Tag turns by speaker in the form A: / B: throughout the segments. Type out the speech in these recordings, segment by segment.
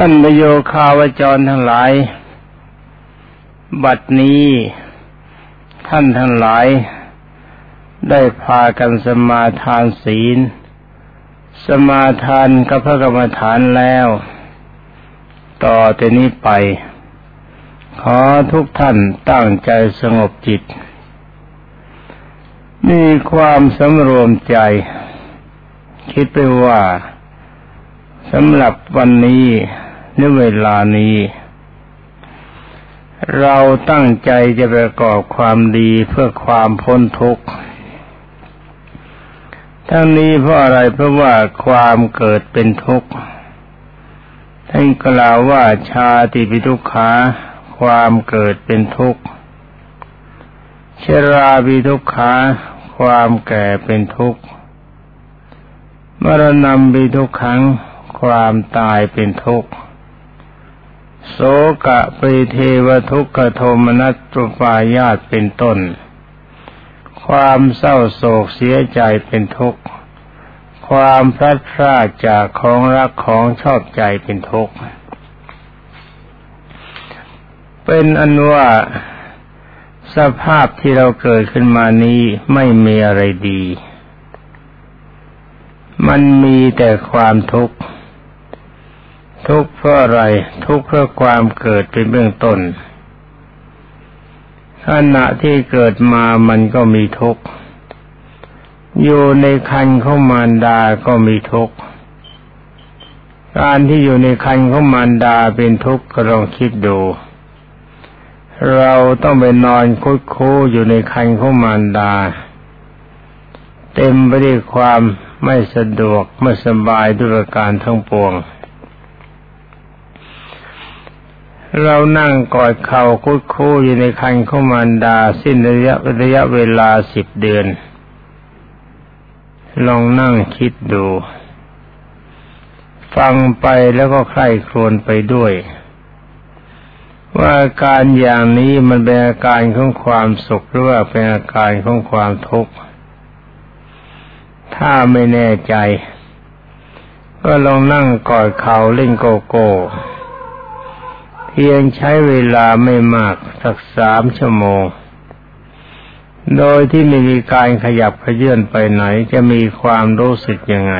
A: ท่านประโยคาวจรทั้งหลาย บัดนี้ท่านทั้งหลาย ได้พากันสมาทานศีล สมาทานกับพระกรรมฐานแล้ว ต่อแต่นี้ไป ขอทุกท่านตั้งใจสงบจิต มีความสำรวมใจ คิดไปว่าสำหรับวันนี้ ในเวลานี้ เราตั้งใจจะประกอบความดีเพื่อความพ้นทุกข์ทั้งนี้เพราะอะไรเพราะว่าความเกิดเป็นทุกข์ท่านกล่าวว่าชาติปิทุกขาความเกิดเป็นทุกข์ชราปิทุกขาความแก่เป็นทุกข์มรณะปิทุกขัง ความตายเป็นทุกข์ โสกะปริเทวทุกขโทมนัสตุปายาตเป็นต้น ความเศร้าโศกเสียใจเป็นทุกข์ ความพลัดพรากจากของรักของชอบใจเป็นทุกข์ เป็นอันว่าสภาพที่เราเกิดขึ้นมานี้ไม่มีอะไรดี มันมีแต่ความทุกข์ ทุกข์เพราะอะไร ทุกข์เพราะความเกิดเป็นเบื้องต้นขณะที่เกิดมามันก็มีทุกข์ อยู่ในคันของมารดาก็มีทุกข์ การที่อยู่ในคันของมารดาเป็นทุกข์ก็ลองคิดดู เราต้องไปนอนคุดคูอยู่ในคันของมารดา เต็มไปด้วยความไม่สะดวกไม่สบายด้วยการทั้งปวง เรานั่งกอดเข่าคุดคู่อยู่ในคันของมารดา สิ้นระยะระยะเวลาสิบเดือน ลองนั่งคิดดู ฟังไปแล้วก็ใคร่ครวญไปด้วย ว่าอาการอย่างนี้มันเป็นอาการของความสุขหรือว่าเป็นอาการของความทุกข์ถ้าไม่แน่ใจ ก็ลองนั่งกอดเข่าเล่นโกโก้ เพียงใช้เวลาไม่มากสักสามชั่วโมง โดยที่ไม่มีการขยับขยื่นไปไหนจะมีความรู้สึกยังไง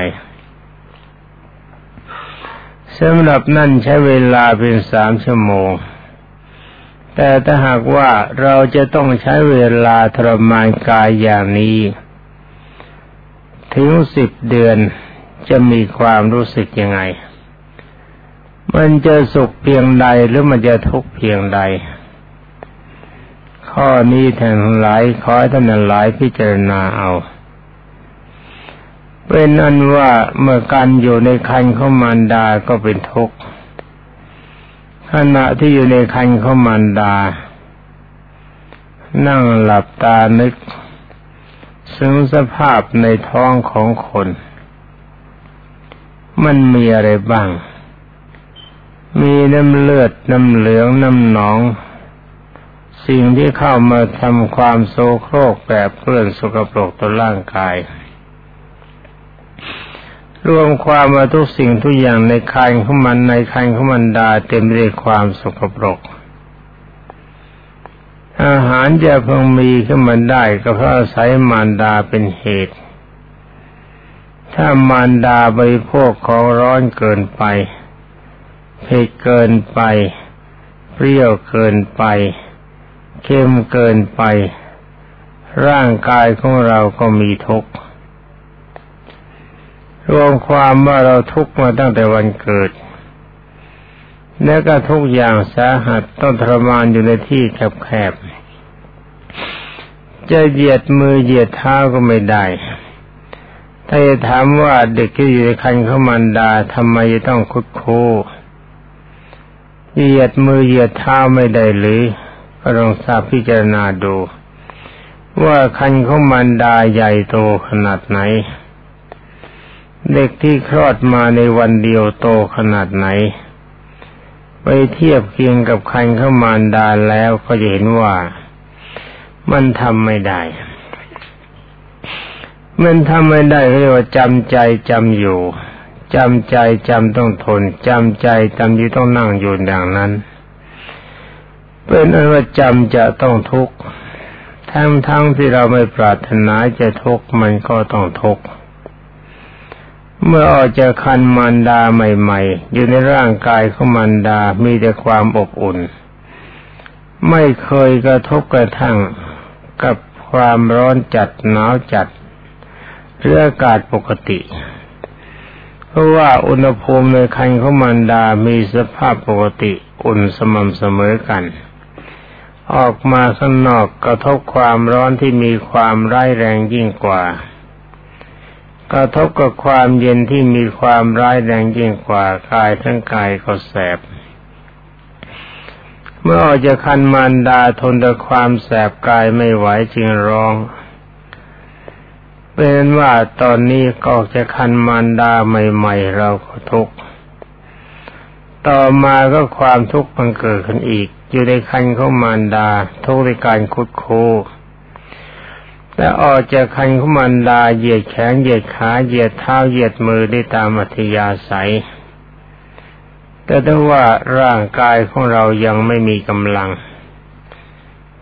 A: สำหรับนั่นใช้เวลาเป็นสามชั่วโมง แต่ถ้าหากว่าเราจะต้องใช้เวลาทรมานกายอย่างนี้ ถึงสิบเดือนจะมีความรู้สึกยังไง มันจะสุขเพียงใดหรือมันจะทุกข์เพียงใด ข้อนี้ท่านหลายขอท่านหลายพิจารณาเอา เป็นอันว่าเมื่อการอยู่ในคันของมารดาก็เป็นทุกข์ขณะที่อยู่ในคันของมารดา นั่งหลับตานึกซึ่งสภาพในท้องของคน มันมีอะไรบ้าง มีน้ำเลือดน้ำเหลืองน้ำหนอง สิ่งที่เข้ามาทำความโซโครกแบบเปื้อนสกปรกต่อร่างกาย รวมความว่าทุกสิ่งทุกอย่างในคันของมันในคันของมันดาเต็มไปด้วยความสกปรก อาหารจะเพิ่งมีขึ้นมาได้ก็เพราะอาศัยมารดาเป็นเหตุ ถ้ามารดาบริโภคของร้อนเกินไป เผ็ดเกินไป เปรี้ยวเกินไป เค็มเกินไป ร่างกายของเราก็มีทุกข์รวมความว่าเราทุกข์มาตั้งแต่วันเกิด และก็ทุกอย่างสาหัสต้องทรมานอยู่ในที่แคบๆ จะเหยียดมือเหยียดเท้าก็ไม่ได้ ถ้าจะถามว่าเด็กที่อยู่ในคันเขามันดาทำไมจะต้องคุดคู เหยียดมือเหยียดเท้าไม่ได้หรือก็ลองทราบพิจารณาดู ว่าคันของมันดาใหญ่โตขนาดไหน เด็กที่คลอดมาในวันเดียวโตขนาดไหน ไปเทียบเคียงกับคันของมารดาแล้วก็จะเห็นว่ามันทำไม่ได้ มันทำไม่ได้เรียกว่าจำใจจำอยู่ จำใจจำต้องทนจำใจจำที่ต้องนั่งอยู่อย่างนั้น เป็นอันว่าจำจะต้องทุกข์ทั้งทั้งที่เราไม่ปรารถนาจะทุกข์มันก็ต้องทุกข์เมื่อออกจากคันมารดาใหม่ ๆ อยู่ในร่างกายของมารดามีแต่ความอบอุ่น ไม่เคยกระทบกระทั่งกับความร้อนจัดหนาวจัดหรืออากาศปกติ เพราะว่าอุณหภูมิในคันของมารดา มีสภาพปกติอุ่นสม่ำเสมอกัน ออกมาข้างนอกกระทบความร้อนที่มีความร้ายแรงยิ่งกว่า กระทบกับความเย็นที่มีความร้ายแรงยิ่งกว่ากายทั้งกายก็แสบ เมื่อออกจากคันมารดาทนต่อความแสบกายไม่ไหวจึงร้อง เป็นว่าตอนนี้ก็จะคันมารดาใหม่ ๆ เราก็ทุกข์ต่อมาก็ความทุกข์มันเกิดขึ้นอีก อยู่ในคันของมารดา ทุกข์ในการคุดโคและออกจากคันของมันดาเหยียดแขนเหยียดขาเหยียดเท้าเหยียดมือได้ตามอัธยาศัย แต่ถ้าว่าร่างกายของเรายังไม่มีกำลัง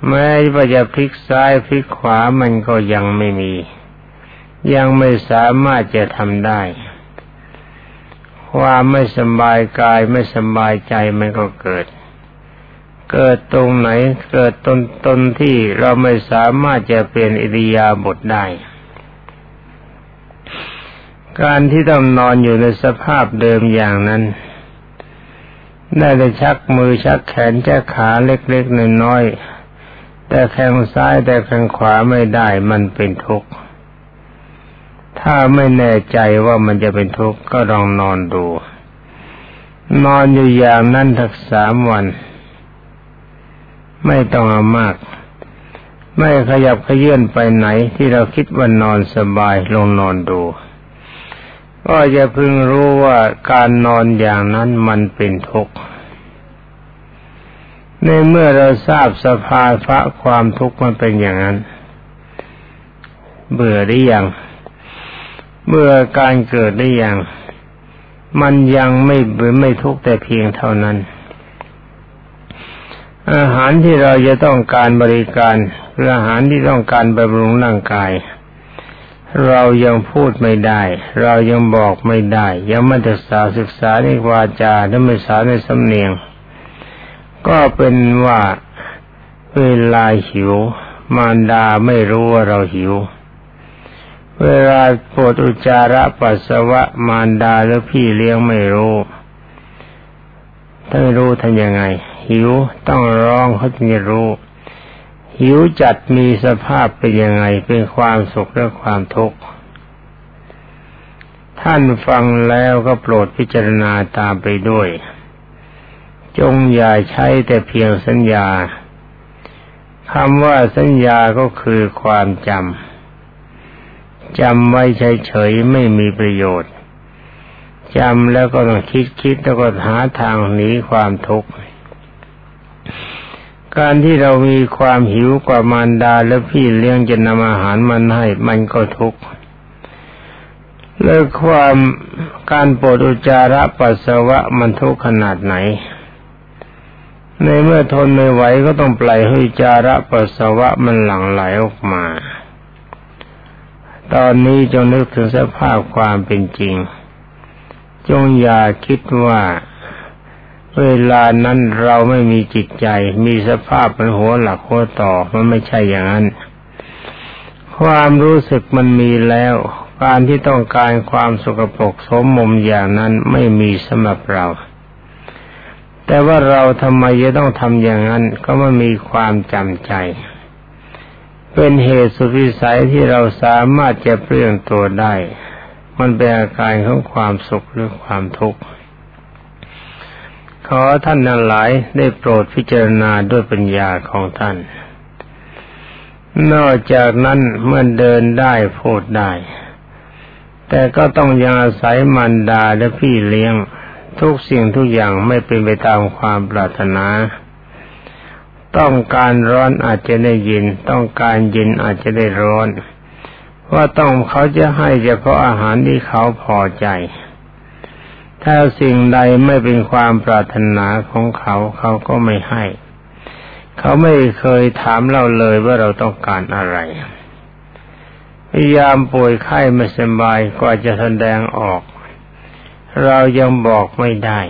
A: แม้ว่าจะพลิกซ้ายพลิกขวามันก็ยังไม่มี ยังไม่สามารถจะทำได้ ความไม่สบายกายไม่สบายใจมันก็เกิด เกิดตรงไหนเกิดตนตนที่เราไม่สามารถจะเปลี่ยนอิริยาบถได้ การที่ต้องนอนอยู่ในสภาพเดิมอย่างนั้นได้แต่ชักมือชักแขนชักขาเล็กๆน้อยๆแต่แข้งซ้ายแต่แข้งขวาไม่ได้มันเป็นทุกข์ ถ้าไม่แน่ใจว่ามันจะเป็นทุกข์ก็ลองนอนดู นอนอยู่อย่างนั้นทักสามวัน ไม่ต้องอามาก ไม่ขยับขยื่นไปไหนที่เราคิดว่านอนสบายลงนอนดูก็จะพึงรู้ว่าการนอนอย่างนั้นมันเป็นทุกข์ ในเมื่อเราทราบสภาพระความทุกข์มันเป็นอย่างนั้น เบื่อได้ยัง เบื่อการเกิดได้อยังมันยังไม่เบื่อไม่ทุกแต่เพียงเท่านั้น อาหารที่เราจะต้องการบริการคืออาหารที่ต้องการบำรุงร่างกาย เรายังพูดไม่ได้ เรายังบอกไม่ได้ ยังไม่ศึกษาศึกษาในวาจาและไม่ศึกษาในสำเนียง ก็เป็นว่าเวลาหิว มารดาไม่รู้ว่าเราหิว เวลาปวดอุจจาระปัสสาวะมารดาแล้วพี่เลี้ยงไม่รู้ถ้าไม่รู้ทำยังไง หิวต้องร้องเขาจึงจะรู้ หิวจัดมีสภาพเป็นยังไง เป็นความสุขหรือความทุกข์ท่านฟังแล้วก็โปรดพิจารณาตามไปด้วย จงอย่าใช้แต่เพียงสัญญาคำว่าสัญญาก็คือความจำ จำไว้เฉยๆไม่มีประโยชน์จำแล้วก็ต้องคิดคิดแล้วก็หาทางหนีความทุกข์การที่เรามีความหิวกว่ามารดาและพี่เลี้ยงจะนำอาหารมันให้มันก็ทุกข์แล้วความการปวดอุจจาระปัสสาวะมันทุกข์ขนาดไหน ในเมื่อทนไม่ไหวก็ต้องปล่อยให้จาระปัสสาวะมันหลั่งไหลออกมา ตอนนี้จงนึกถึงสภาพความเป็นจริง จงอย่าคิดว่า เวลานั้นเราไม่มีจิตใจ มีสภาพเป็นหัวหลักหัวต่อ มันไม่ใช่อย่างนั้น ความรู้สึกมันมีแล้ว การที่ต้องการความสกปรกสมมุมอย่างนั้นไม่มีสำหรับเรา แต่ว่าเราทำไมจะต้องทำอย่างนั้น ก็มันมีความจำใจ เป็นเหตุสุวิสัยที่เราสามารถจะเปลี่ยนตัวได้ มันเป็นอาการของความสุขหรือความทุกข์ ขอท่านนั้นหลายได้โปรดพิจารณาด้วยปัญญาของท่าน นอกจากนั้นเมื่อเดินได้พูดได้ แต่ก็ต้องยังอาศัยมันดาและพี่เลี้ยง ทุกสิ่งทุกอย่างไม่เป็นไปตามความปรารถนา ต้องการร้อนอาจจะได้ยินต้องการเย็นอาจจะได้ร้อน ว่าต้องเขาจะให้เฉพาะอาหารที่เขาพอใจ ถ้าสิ่งใดไม่เป็นความปรารถนาของเขาเขาก็ไม่ให้ เขาไม่เคยถามเราเลยว่าเราต้องการอะไรพยายามป่วยไข้ไม่สบายกว่าจะแสดงออก เรายังบอกไม่ได้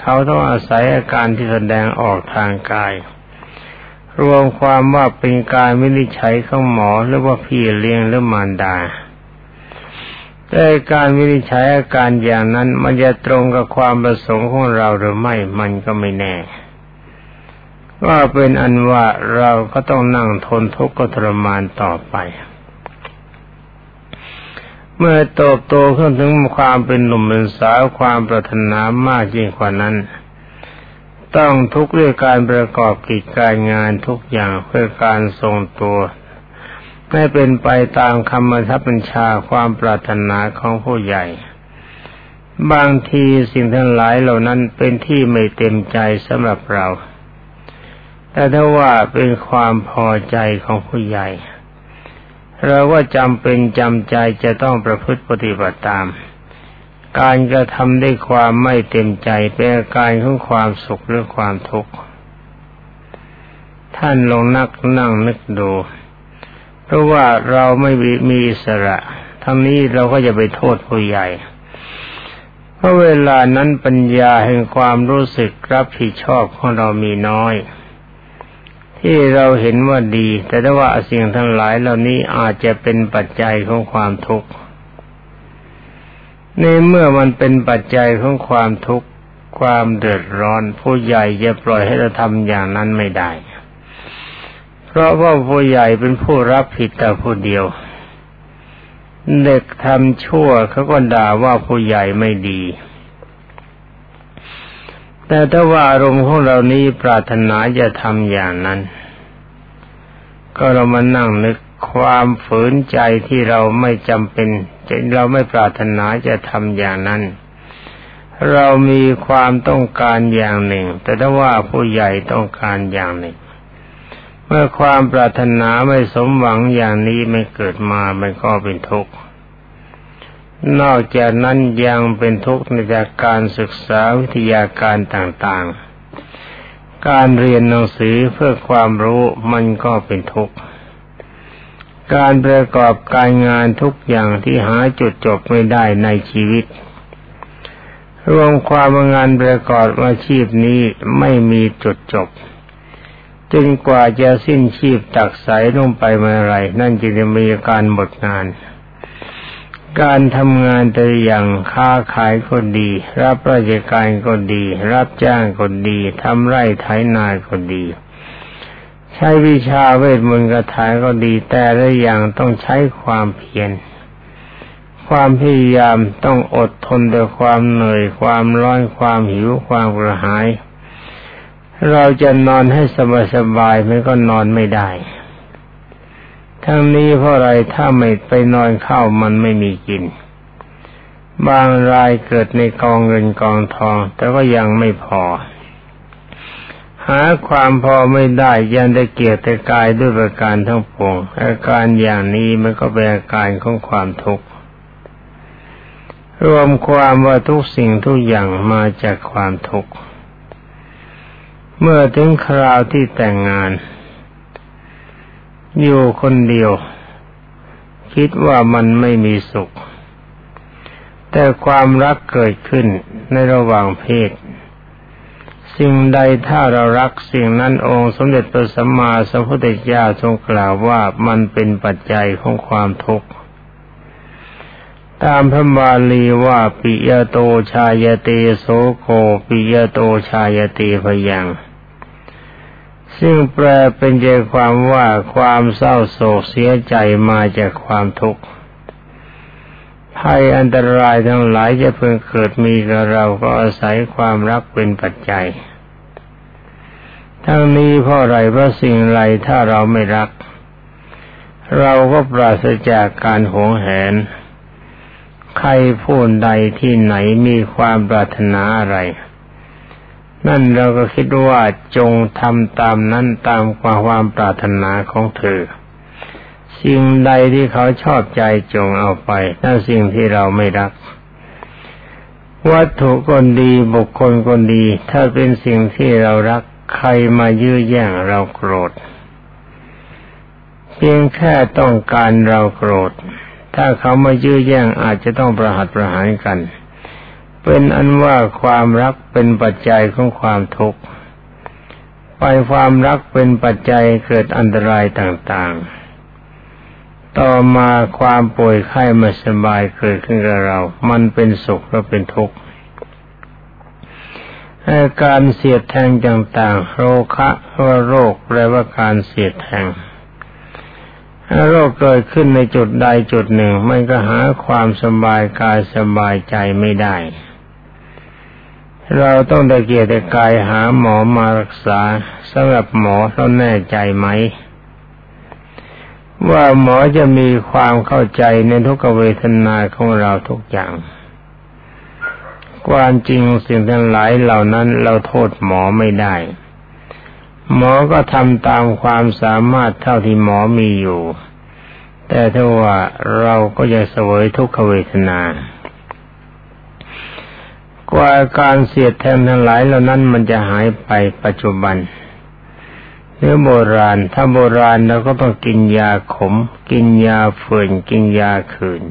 A: เขาต้องอาศัยอาการที่แสดงออกทางกาย รวมความว่าเป็นการวินิจฉัยของหมอหรือว่าพี่เลี้ยงหรือมารดา แต่การวินิจฉัยอาการอย่างนั้นมันจะตรงกับความประสงค์ของเราหรือไม่มันก็ไม่แน่ ว่าเป็นอันว่าเราก็ต้องนั่งทนทุกข์ทรมานต่อไป เมื่อโตโตขึ้นถึงความเป็นหนุ่มเป็นสาวความปรารถนามากยิ่งกว่านั้น ต้องทุกข์ด้วยการประกอบกิจการงานทุกอย่างเพื่อการทรงตัวไม่เป็นไปตามคำบัญชาบัญชาความปรารถนาของผู้ใหญ่ บางทีสิ่งทั้งหลายเหล่านั้นเป็นที่ไม่เต็มใจสำหรับเรา แต่ถ้าว่าเป็นความพอใจของผู้ใหญ่ เราก็จำเป็นจำใจจะต้องประพฤติปฏิบัติตาม การกระทำได้ความไม่เต็มใจเป็นอาการของความสุขหรือความทุกข์ ท่านลงนักนั่งนึกดู เพราะว่าเราไม่มีอิสระ ทั้งนี้เราก็จะไปโทษผู้ใหญ่ เพราะเวลานั้นปัญญาแห่งความรู้สึกรับผิดชอบของเรามีน้อย ที่เราเห็นว่าดี แต่ถ้าว่าสิ่งทั้งหลายเหล่านี้อาจจะเป็นปัจจัยของความทุกข์ ในเมื่อมันเป็นปัจจัยของความทุกข์ความเดือดร้อน ผู้ใหญ่จะปล่อยให้เราทำอย่างนั้นไม่ได้ เพราะว่าผู้ใหญ่เป็นผู้รับผิดแต่ผู้เดียว เด็กทำชั่วเขาก็ด่าว่าผู้ใหญ่ไม่ดี แต่ถ้าว่าอารมณ์ของเรานี้ปรารถนาจะทำอย่างนั้น ก็เรามานั่งนึกความฝืนใจที่เราไม่จำเป็น เราไม่ปรารถนาจะทำอย่างนั้น เรามีความต้องการอย่างหนึ่ง แต่ถ้าว่าผู้ใหญ่ต้องการอย่างหนึ่ง เมื่อความปรารถนาไม่สมหวังอย่างนี้ไม่เกิดมามันก็เป็นทุกข์นอกจากนั้นยังเป็นทุกข์ในจากการศึกษาวิทยาการต่างๆ การเรียนหนังสือเพื่อความรู้มันก็เป็นทุกข์ การประกอบการงานทุกอย่างที่หาจุดจบไม่ได้ในชีวิต รวมความงานประกอบอาชีพนี้ไม่มีจุดจบจนกว่าจะสิ้นชีพตักใสลงไปเมื่อไรนั่นจึงจะมีการหมดงาน การทำงานแต่อย่างค้าขายก็ดี รับราชการก็ดี รับจ้างก็ดีทำไร่ไถนาก็ดี ใช้วิชาเวทมนต์กระถายก็ดีแต่ละอย่างต้องใช้ความเพียรความพยายามต้องอดทนด้วยความเหนื่อยความร้อนความหิวความกระหาย เราจะนอนให้สบายสบายมันก็นอนไม่ได้ ทั้งนี้เพราะอะไรถ้าไม่ไปนอนเข้ามันไม่มีกิน บางรายเกิดในกองเงินกองทอง แต่ก็ยังไม่พอ หาความพอไม่ได้ยังได้เกียรติกายด้วยประการทั้งปวงอาการอย่างนี้มันก็เป็นอาการของความทุกข์รวมความว่าทุกสิ่งทุกอย่างมาจากความทุกข์เมื่อถึงคราวที่แต่งงาน อยู่คนเดียว คิดว่ามันไม่มีสุข แต่ความรักเกิดขึ้นในระหว่างเพศ สิ่งใดถ้าเรารักสิ่งนั้นองค์สมเด็จพระสัมมาสัมพุทธเจ้าทรงกล่าวว่ามันเป็นปัจจัยของความทุกข์ ตามพระบาลีว่าปิยโตชายเตโสโคปิยโตชายเตพยังซึ่งแปลเป็นใจความว่าความเศร้าโศกเสียใจมาจากความทุกข์ ภัยอันตรายทั้งหลายจะเพิ่งเกิดมีกับเราก็อาศัยความรักเป็นปัจจัย ทั้งนี้เพราะอะไรเพราะสิ่งไรถ้าเราไม่รัก เราก็ปราศจากการหวงแหน ใครพูดใดที่ไหนมีความปรารถนาอะไร นั่นเราก็คิดว่าจงทำตามนั้นตามความปรารถนาของเธอ สิ่งใดที่เขาชอบใจจงเอาไปถ้าสิ่งที่เราไม่รัก วัตถุก็ดีบุคคลก็ดี ถ้าเป็นสิ่งที่เรารักใครมายื้อแย่งเราโกรธ เพียงแค่ต้องการเราโกรธ ถ้าเขามายื้อแย่งอาจจะต้องประหัตประหารกัน เป็นอันว่าความรักเป็นปัจจัยของความทุกข์ไปความรักเป็นปัจจัยเกิดอันตรายต่างๆ ต่อมาความป่วยไข้ไม่สบายเกิดขึ้นกับเรา มันเป็นสุขและเป็นทุกข์อาการเสียดแทงต่างๆ โรคะว่าโรคแปลว่าการเสียดแทงโรคเกิดขึ้นในจุดใดจุดหนึ่ง มันก็หาความสบายกายสบายใจไม่ได้ เราต้องตะเกียกตะกายหาหมอมารักษาสำหรับหมอเขาแน่ใจไหม ว่าหมอจะมีความเข้าใจในทุกเวทนาของเราทุกอย่าง ความจริงสิ่งทั้งหลายเหล่านั้นเราโทษหมอไม่ได้ หมอก็ทำตามความสามารถเท่าที่หมอมีอยู่ แต่ถ้าว่าเราก็ยังเสวยทุกขเวทนากว่าการเสียดแทงทั้งหลายเหล่านั้นมันจะหายไปปัจจุบัน เนื้อโบราณ ถ้าโบราณเราก็ต้องกินยาขม กินยาฝืนกินยาคืน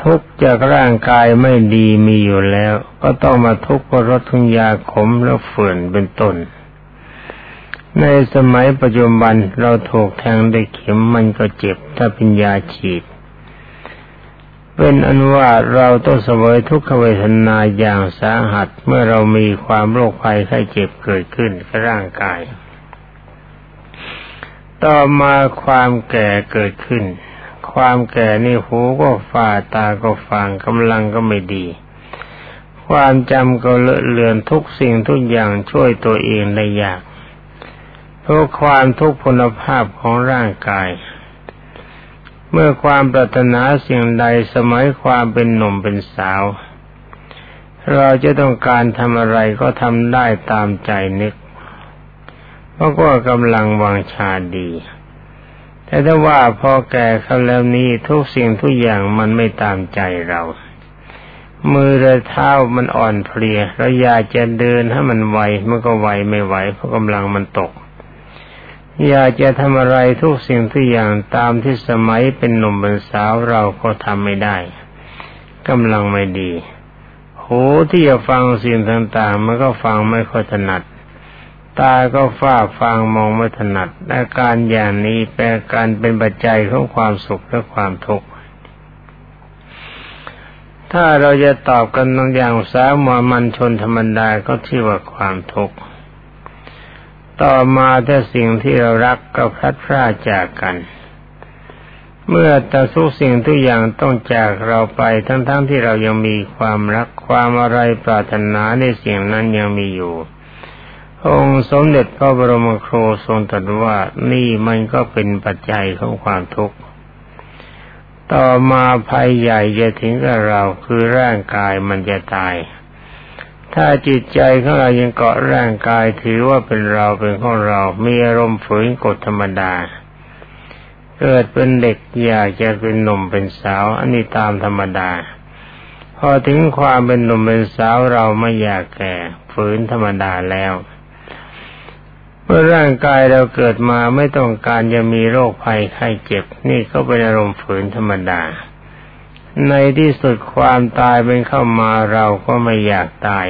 A: ทุกจากร่างกายไม่ดีมีอยู่แล้ว ก็ต้องมาทุกข์เพราะรสทุงยาขมแล้วฝืนเป็นต้น ในสมัยปัจจุบันเราถูกแทงด้วยเข็มมันก็เจ็บถ้าเป็นยาฉีดเป็นอันว่าเราต้องเสวยทุกขเวทนาอย่างสาหัสเมื่อเรามีความโรคภัยไข้เจ็บเกิดขึ้นกับร่างกาย ต่อมาความแก่เกิดขึ้น ความแก่นี่หูก็ฝ่าตาก็ฟังกำลังก็ไม่ดี ความจำก็เลอะเลือนทุกสิ่งทุกอย่างช่วยตัวเองได้ยาก เพราะความทุกพลภาพของร่างกาย เมื่อความปรารถนาสิ่งใดสมัยความเป็นหนุ่มเป็นสาว เราจะต้องการทำอะไรก็ทำได้ตามใจนึก เพราะก็กำลังวางชาดี แต่ถ้าว่าพอแก่เขาแล้วนี้ทุกสิ่งทุกอย่างมันไม่ตามใจเรา มือและเท้ามันอ่อนเพลียเราอยากจะเดินให้มันไวมันก็ไวไม่ไหวเพราะกำลังมันตก อยากจะทำอะไรทุกสิ่งทุกอย่างตามที่สมัยเป็นหนุ่มเป็นสาวเราก็ทำไม่ได้กำลังไม่ดีหูที่จะฟังสิ่งต่าง ๆ มันก็ฟังไม่ค่อยถนัด ตาก็ฝ้าฟางมองไม่ถนัดอาการอย่างนี้แปลการเป็นปัจจัยของความสุขและความทุกข์ถ้าเราจะตอบกันงอย่างสามัมันชนธรรมดาก็ที่ว่าความทุกข์ต่อมาถ้าสิ่งที่เรารักก็พลัดพรากจากกัน เมื่อแต่ทุกสิ่งทุกอย่างต้องจากเราไปทั้งๆทที่เรายังมีความรักความอะไรปรารถนาในสิ่งนั้นยังมีอยู่ องค์สมเด็จพระบรมครูทรงตรัสว่านี่มันก็เป็นปัจจัยของความทุกข์ ต่อมาภัยใหญ่จะถึงกับเราคือร่างกายมันจะตาย ถ้าจิตใจของเรายังเกาะร่างกายถือว่าเป็นเราเป็นของเรามีอารมณ์ฝืนกฎธรรมดา เกิดเป็นเด็กอยากจะเป็นหนุ่มเป็นสาวอันนี้ตามธรรมดา พอถึงความเป็นหนุ่มเป็นสาวเราไม่อยากแก่ฝืนธรรมดาแล้ว เมื่อร่างกายเราเกิดมาไม่ต้องการจะมีโรคภัยไข้เจ็บ นี่ก็เป็นอารมณ์ฝืนธรรมดา ในที่สุดความตายเป็นเข้ามาเราก็ไม่อยากตาย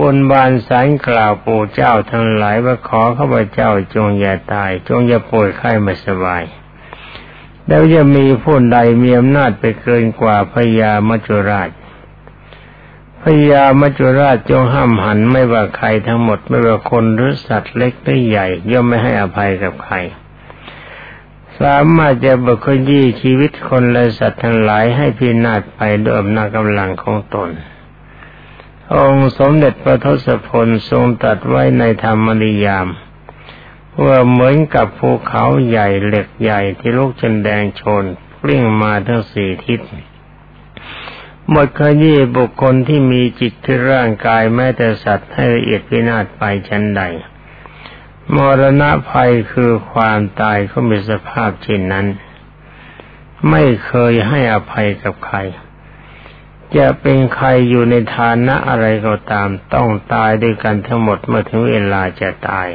A: บนบานสารกล่าวปู่เจ้าทั้งหลายว่าขอข้าพเจ้าจงอย่าตาย จงอย่าป่วยไข้ไม่สบาย แล้วจะมีผู้ใดมีอำนาจไปเกินกว่าพญามัจจุราช พญามัจุราชจงห้ามหันไม่ว่าใครทั้งหมดไม่ว่าคนหรือสัตว์เล็กหรือใหญ่ ย่อมไม่ให้อภัยกับใคร สามารถจะบุคคลยี่ชีวิตคนและสัตว์ทั้งหลายให้พินาศไปด้วยอำนาจกำลังของตน องค์สมเด็จพระทศพลทรงตัดไว้ในธรรมนิยาม ว่าเหมือนกับภูเขาใหญ่เหล็กใหญ่ที่ลูกจันแดงชนกลิ้งมาทั้งสี่ทิศ หมดขยี้บุคคลที่มีจิตที่ร่างกายแม้แต่สัตว์ให้ละเอียดพินาศไปชั้นใด มรณะภัยคือความตายเขามีสภาพเช่นนั้น ไม่เคยให้อภัยกับใคร จะเป็นใครอยู่ในฐานะอะไรก็ตามต้องตายด้วยกันทั้งหมดเมื่อถึงเวลาจะตาย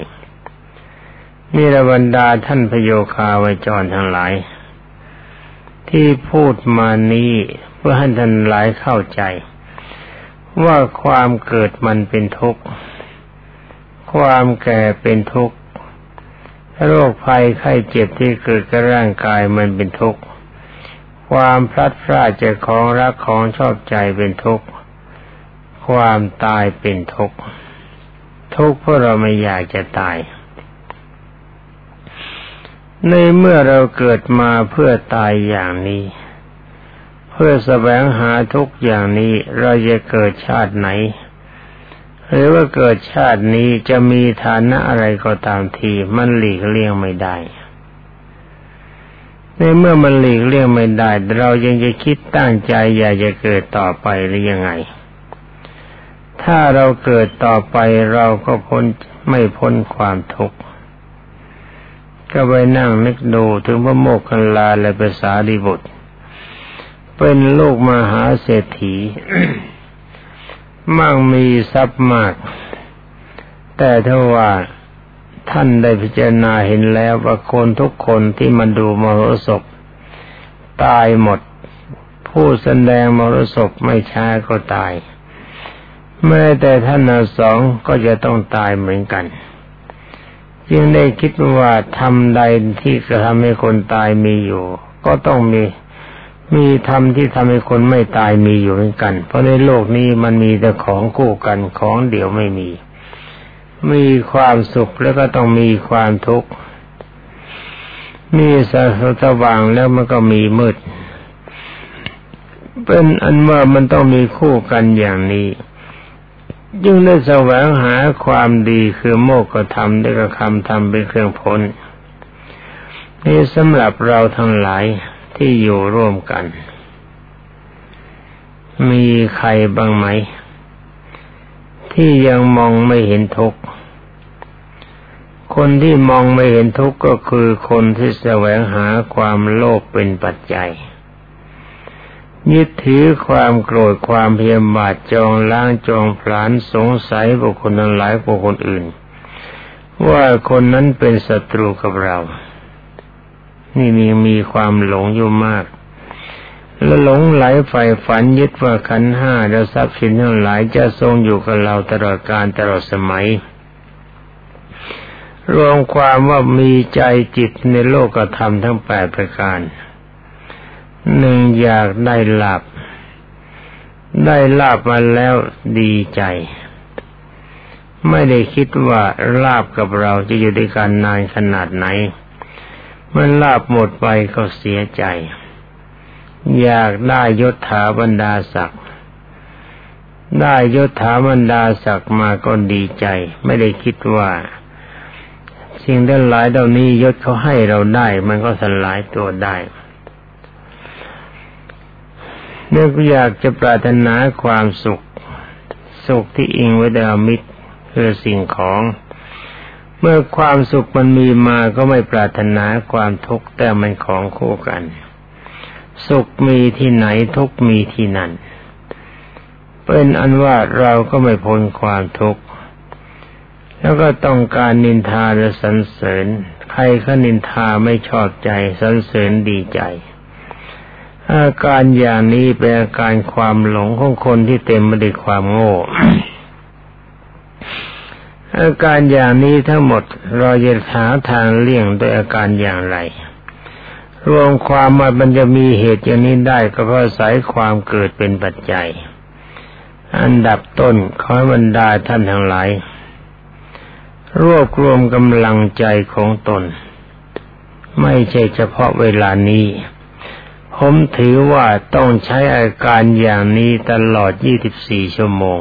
A: นี่ระบรรดาท่านพโยคาวจรทั้งหลาย ที่พูดมานี้ พื่อให้ท่านหลายเข้าใจ ว่าความเกิดมันเป็นทุกข์ ความแก่เป็นทุกข์โรคภัยไข้เจ็บที่เกิดกับร่างกายมันเป็นทุกข์ ความพลัดพรากจากของรักของชอบใจเป็นทุกข์ ความตายเป็นทุกข์ ทุกข์เพราะเราไม่อยากจะตาย ในเมื่อเราเกิดมาเพื่อตายอย่างนี้ เพื่อแสวงหาทุกอย่างนี้เราจะเกิดชาติไหน หรือว่าเกิดชาตินี้จะมีฐานะอะไรก็ตามทีมันหลีกเลี่ยงไม่ได้ในเมื่อมันหลีกเลี่ยงไม่ได้ เรายังจะคิดตั้งใจอยากจะเกิดต่อไปหรือยังไง ถ้าเราเกิดต่อไปเราก็พ้นไม่พ้นความทุกข์ก็ไปนั่งนึกดูถึงพระโมกขันลาและภาษาดิบุตร เป็นลูกมหาเศรษฐี มั่งมีทรัพย์มาก แต่ถ้าว่าท่านได้พิจารณาเห็นแล้วว่าคนทุกคนที่มาดูมรสพตายหมด ผู้แสดงมรสพไม่ช้าก็ตายแม้แต่ท่านสองก็จะต้องตายเหมือนกัน จึงได้คิดว่าทำใดที่จะทำให้คนตายมีอยู่ ก็ต้องมี มีธรรมที่ทำให้คนไม่ตายมีอยู่เหมือนกัน เพราะในโลกนี้มันมีแต่ของคู่กันของเดียวไม่มี มีความสุขแล้วก็ต้องมีความทุกข์ มีสสว่างแล้วมันก็มีมืด เป็นอันว่ามันต้องมีคู่กันอย่างนี้จึงได้แสวงหาความดีคือโมกขธรรมได้กระคำธรรมเป็นเครื่องพ้นนี่สำหรับเราทั้งหลาย ที่อยู่ร่วมกัน มีใครบ้างไหม ที่ยังมองไม่เห็นทุกข์คนที่มองไม่เห็นทุกข์ก็คือคนที่แสวงหาความโลภเป็นปัจจัยยึดถือความโกรธความเพียรบาดจองล้างจองผลานสงสัยบุคคลนั้นหลายกว่าคนอื่น ว่าคนนั้นเป็นศัตรูกับเรา นี่มีมีความหลงอยู่มาก และหลงไหลไฟฝันยึดว่าขันห้าและทรัพย์สินทั้งหลายจะทรงอยู่กับเราตลอดกาลตลอดสมัย รวมความว่ามีใจจิตในโลกธรรมทั้งแปดประการหนึ่งอยากได้ลาบได้ลาบมาแล้วดีใจ ไม่ได้คิดว่าลาบกับเราจะอยู่ด้วยกันนานขนาดไหน เมื่อลาบหมดไปก็เสียใจ อยากได้ยศถาบรรดาศักดิ์ได้ยศถาบรรดาศักดิ์มาก็ดีใจ ไม่ได้คิดว่า สิ่งทั้งหลายเหล่านี้ยศเขาให้เราได้ มันก็สลายตัวได้เนื่องอยากจะปรารถนาความสุข สุขที่อิงไว้ด้วยมิตรคือสิ่งของ เมื่อความสุขมันมีมาก็ไม่ปรารถนาความทุกข์แต่มันของคู่กัน สุขมีที่ไหนทุกมีที่นั่น เป็นอันว่าเราก็ไม่พ้นความทุกข์แล้วก็ต้องการนินทาและสรรเสริญ ใครเขานินทาไม่ชอบใจสรรเสริญดีใจ อาการอย่างนี้เป็นอาการความหลงของคนที่เต็มไปด้วยความโง่ อาการอย่างนี้ทั้งหมดเราจะหาทางเลี่ยงด้วยอาการอย่างไร รวมความว่ามันจะมีเหตุอย่างนี้ได้ก็เพราะสายความเกิดเป็นปัจจัย อันดับต้นขอบรรดาท่านทั้งหลาย รวบรวมกำลังใจของตน ไม่ใช่เฉพาะเวลานี้ผมถือว่าต้องใช้อาการอย่างนี้ตลอด 24 ชั่วโมง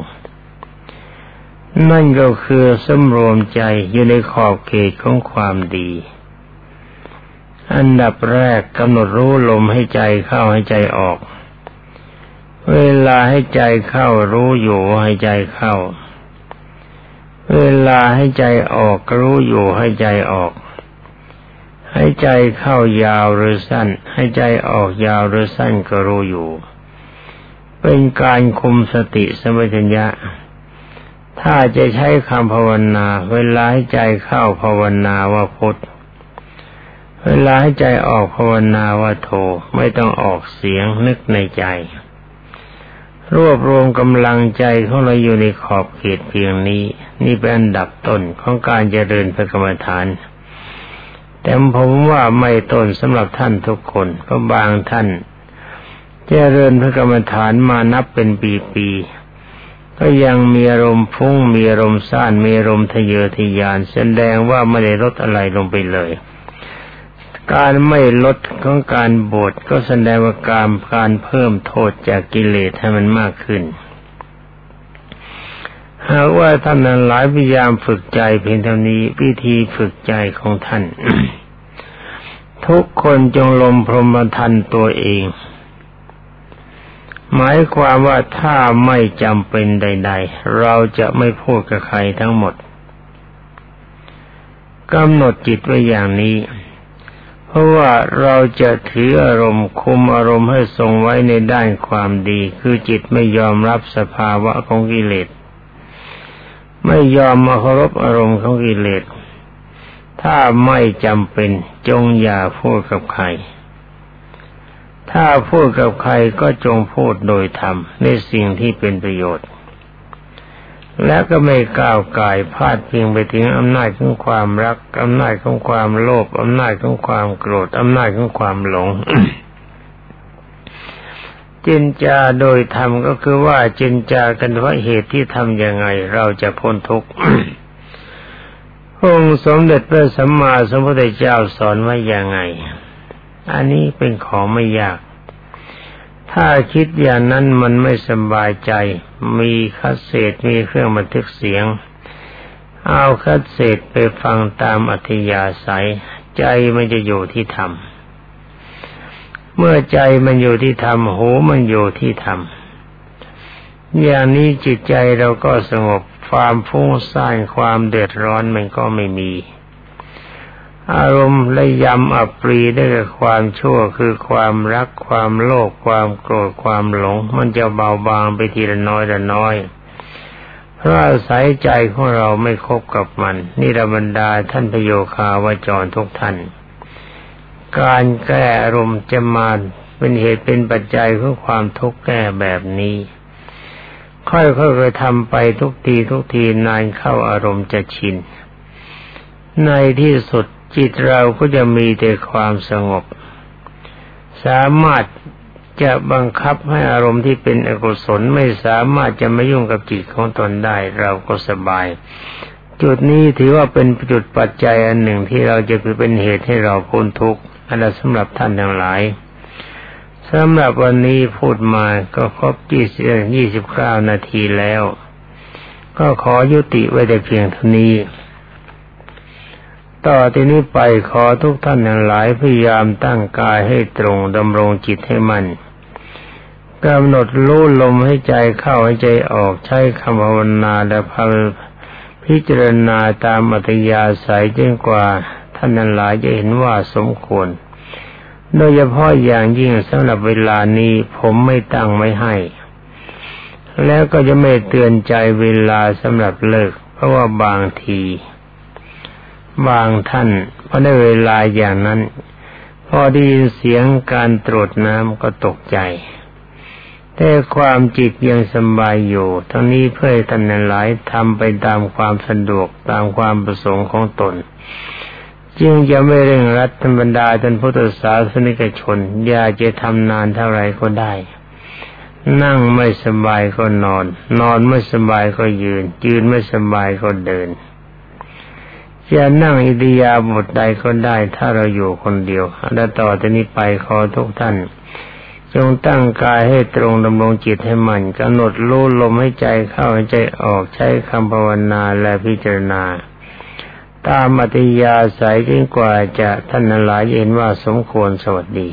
A: นั่นก็คือสำรวมใจอยู่ในขอบเขตของความดี อันดับแรกกำหนดรู้ลมให้ใจเข้าให้ใจออก เวลาให้ใจเข้ารู้อยู่ให้ใจเข้า เวลาให้ใจออกรู้อยู่ให้ใจออก ให้ใจเข้ายาวหรือสั้น ให้ใจออกยาวหรือสั้นก็รู้อยู่ เป็นการคุมสติสมัชัญญะ ถ้าจะใช้คำภาวนา เวลาให้ใจเข้าภาวนาว่าพุทธเวลาให้ใจออกภาวนาว่าโทไม่ต้องออกเสียงนึกในใจ รวบรวมกำลังใจของเราอยู่ในขอบเขตเพียงนี้ นี่เป็นอันดับต้นของการเจริญพระกรรมฐาน แต่ผมว่าไม่ต้นสำหรับท่านทุกคนเพราะบางท่าน เจริญพระกรรมฐานมานับเป็นปีๆ ก็ยังมีอารมณ์ฟุ้งมีอารมณ์ซ่านมีอารมณ์ทะเยอทะยานแสดงว่าไม่ได้ลดอะไรลงไปเลย การไม่ลดของการบทก็แสดงว่าการการเพิ่มโทษจากกิเลสให้มันมากขึ้นหากว่าท่านนั้นหลายพยายามฝึกใจเพียงเท่านี้วิธีฝึกใจของท่าน ทุกคนจงลมพรหมทันตัวเอง หมายความว่าถ้าไม่จำเป็นใด ๆ เราจะไม่พูดกับใครทั้งหมดกำหนดจิตไว้อย่างนี้ เพราะว่าเราจะถืออารมณ์คุมอารมณ์ให้ทรงไว้ในด้านความดี คือจิตไม่ยอมรับสภาวะของกิเลส ไม่ยอมมาเคารพอารมณ์ของกิเลส ถ้าไม่จำเป็นจงอย่าพูดกับใคร ถ้าพูดกับใครก็จงพูดโดยธรรมในสิ่งที่เป็นประโยชน์ และก็ไม่ก้าวไก่พาดเพียงไปถึงอำนาจของความรักอำนาจของความโลภอำนาจของความโกรธอำนาจของความหลงจินจาโดยธรรมก็คือว่าจินจากันว่าเหตุที่ทำยังไง เราจะพ้นทุกข์องค์สมเด็จพระสัมมาสัมพุทธเจ้าสอนว่ายังไง อันนี้เป็นของไม่ยาก ถ้าคิดอย่างนั้นมันไม่สบายใจ มีคัสเศษมีเครื่องบันทึกเสียง เอาคัสเศษไปฟังตามอัธยาศัย ใจมันจะอยู่ที่ธรรม เมื่อใจมันอยู่ที่ธรรมหูมันอยู่ที่ธรรมอย่างนี้จิตใจเราก็สงบความฟุ้งซ่านความเดือดร้อนมันก็ไม่มี อารมณ์และยำอับปรีได้กับความชั่วคือความรักความโลภความโกรธความหลง มันจะเบาบางไปทีละน้อยละน้อย เพราะอาศัยใจของเราไม่คบกับมันนิรบรรดาท่านพโยคาวาจรทุกท่าน การแก้อารมณ์จะมาเป็นเหตุเป็นปัจจัยของความทุกข์แก้แบบนี้ ค่อยๆทำไปทุกทีทุกทีนานเข้าอารมณ์จะชิน ในที่สุดจิตเราก็จะมีแต่ความสงบ สามารถจะบังคับให้อารมณ์ที่เป็นอกุศลไม่สามารถจะมายุ่งกับจิตของตนได้เราก็สบาย จุดนี้ถือว่าเป็นจุดปัจจัยอันหนึ่งที่เราจะเป็นเหตุให้เราพ้นทุกข์อันนั้นสำหรับท่านทั้งหลายสำหรับวันนี้พูดมาก็ครบยี่สิบยี่สิบเก้านาทีแล้ว ก็ขอยุติไว้แต่เพียงเท่านี้ ต่อที่นี้ไปขอทุกท่านทั้งหลายพยายามตั้งกายให้ตรงดำรงจิตให้มัน่นกำหนดรู้ลมให้ใจเข้าให้ใจออกใช้คำภาวนาและพพิจารณาตามอัตยาศัยจนกว่าท่านนั้นหลายจะเห็นว่าสมควร โดยเฉพาะอย่างยิ่งสำหรับเวลานี้ผมไม่ตั้งไม่ให้ แล้วก็จะไม่เตือนใจเวลาสำหรับเลิก เพราะว่าบางที บางท่านพอได้เวลาอย่างนั้น พอได้ยินเสียงการตรวจน้ำก็ตกใจ แต่ความจิตยังสบายอยู่ ทั้งนี้เพื่อท่านหลายทำไปตามความสะดวกตามความประสงค์ของตน จึงจะไม่เร่งรัดธรรมดาท่านพุทธศาสนิกชน อยากจะทำนานเท่าไรก็ได้นั่งไม่สบายก็นอน นอนไม่สบายก็ยืน ยืนไม่สบายก็เดิน จะนั่งอิริยาบถใดก็ได้ ถ้าเราอยู่คนเดียว และต่อจากนี้ไปขอทุกท่าน จงตั้งกายให้ตรงดำรงจิตให้มันกำหนดรู้ลมให้ใจเข้าให้ใจออกใช้คำภาวนาและพิจารณา ตามอัติยาสายจนกว่าจะท่านหลายเห็นว่าสมควรสวัสดี